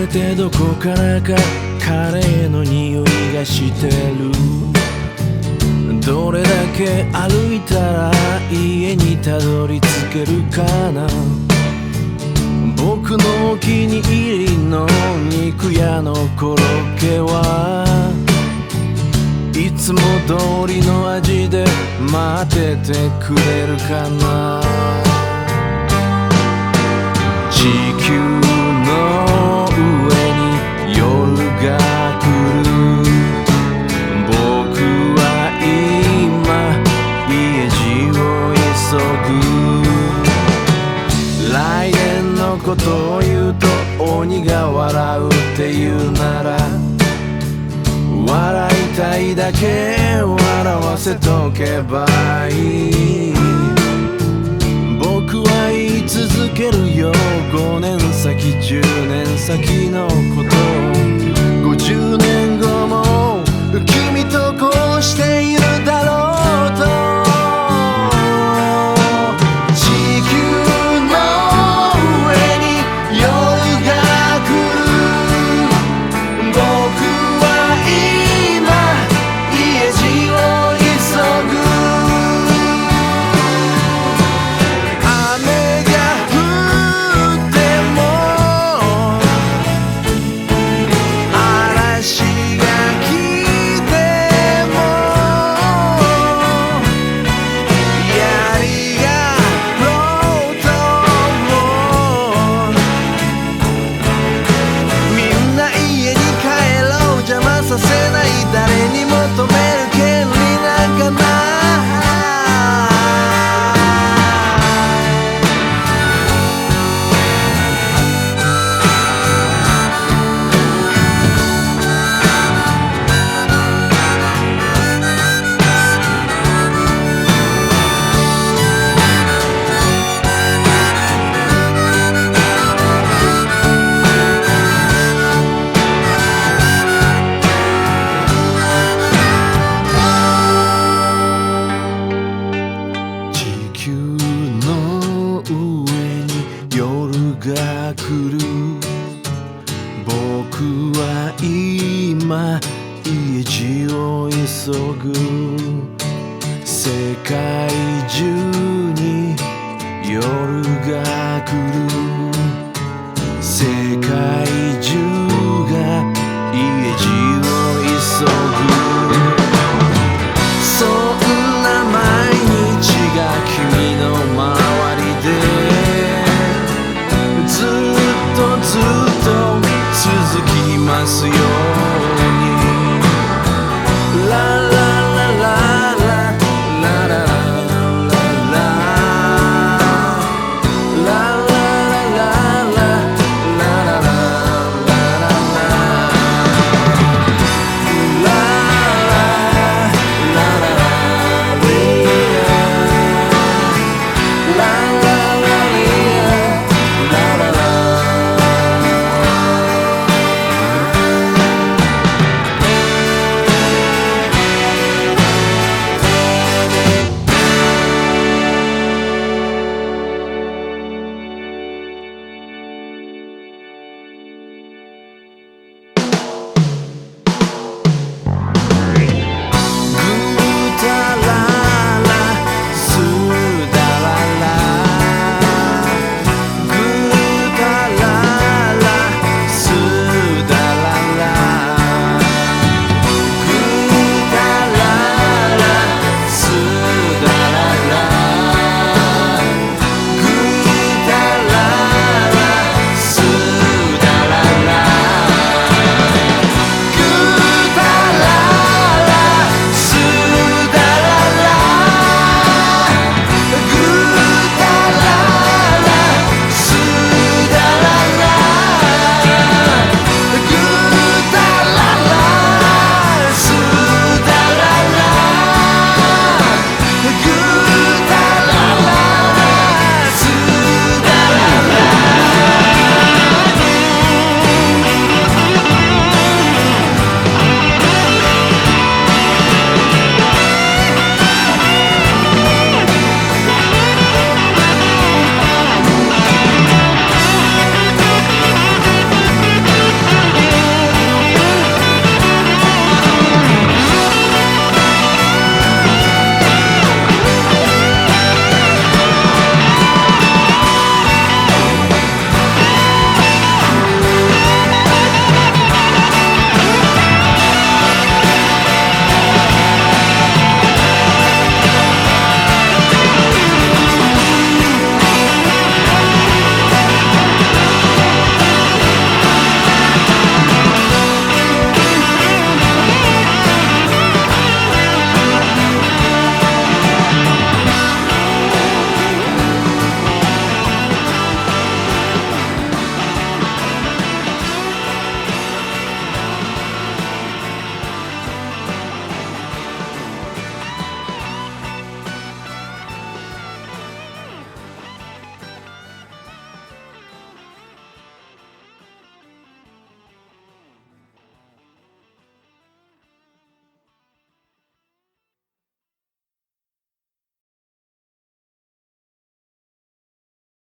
れてどこからかカレーの匂いがしてる。どれだけ歩いたら家にたどり着けるかな。僕のお気に入りの肉屋のコロッケはいつも通りの味で待っててくれるかな。地球笑うって言うなら笑いたいだけ笑わせとけばいい。僕は言い続けるよ5年先10年先のこと50年後も君とこうしているだろう。が来る僕は今家路を急ぐ。世界中に夜が来る。